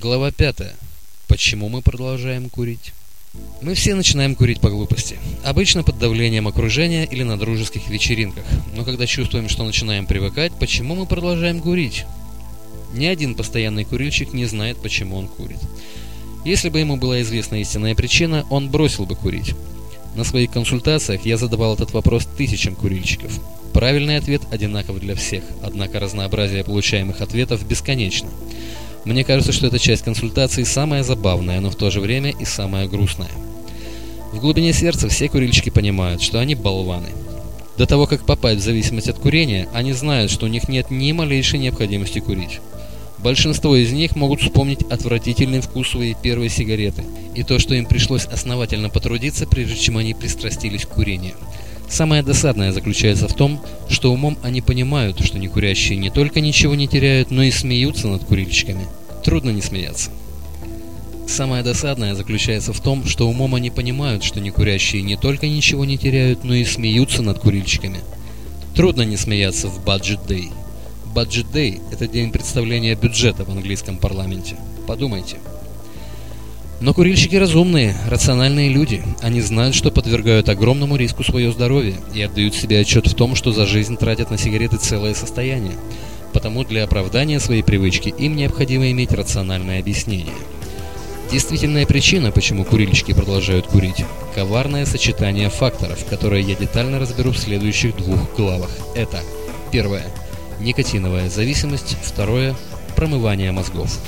Глава 5. Почему мы продолжаем курить? Мы все начинаем курить по глупости. Обычно под давлением окружения или на дружеских вечеринках. Но когда чувствуем, что начинаем привыкать, почему мы продолжаем курить? Ни один постоянный курильщик не знает, почему он курит. Если бы ему была известна истинная причина, он бросил бы курить. На своих консультациях я задавал этот вопрос тысячам курильщиков. Правильный ответ одинаков для всех, однако разнообразие получаемых ответов бесконечно. Мне кажется, что эта часть консультации самая забавная, но в то же время и самая грустная. В глубине сердца все курильщики понимают, что они болваны. До того, как попасть в зависимость от курения, они знают, что у них нет ни малейшей необходимости курить. Большинство из них могут вспомнить отвратительный вкус своей первой сигареты и то, что им пришлось основательно потрудиться, прежде чем они пристрастились к курению. Самое досадное заключается в том, что умом они понимают, что некурящие не только ничего не теряют, но и смеются над курильщиками. Трудно не смеяться. Самое досадное заключается в том, что умом они понимают, что некурящие не только ничего не теряют, но и смеются над курильщиками. Трудно не смеяться в Budget Day. Budget Day – это день представления бюджета в английском парламенте. Подумайте. Но курильщики разумные, рациональные люди. Они знают, что подвергают огромному риску свое здоровье и отдают себе отчет в том, что за жизнь тратят на сигареты целое состояние. Потому для оправдания своей привычки им необходимо иметь рациональное объяснение. Действительная причина, почему курильщики продолжают курить – коварное сочетание факторов, которые я детально разберу в следующих двух главах. Это первое – никотиновая зависимость, второе – промывание мозгов.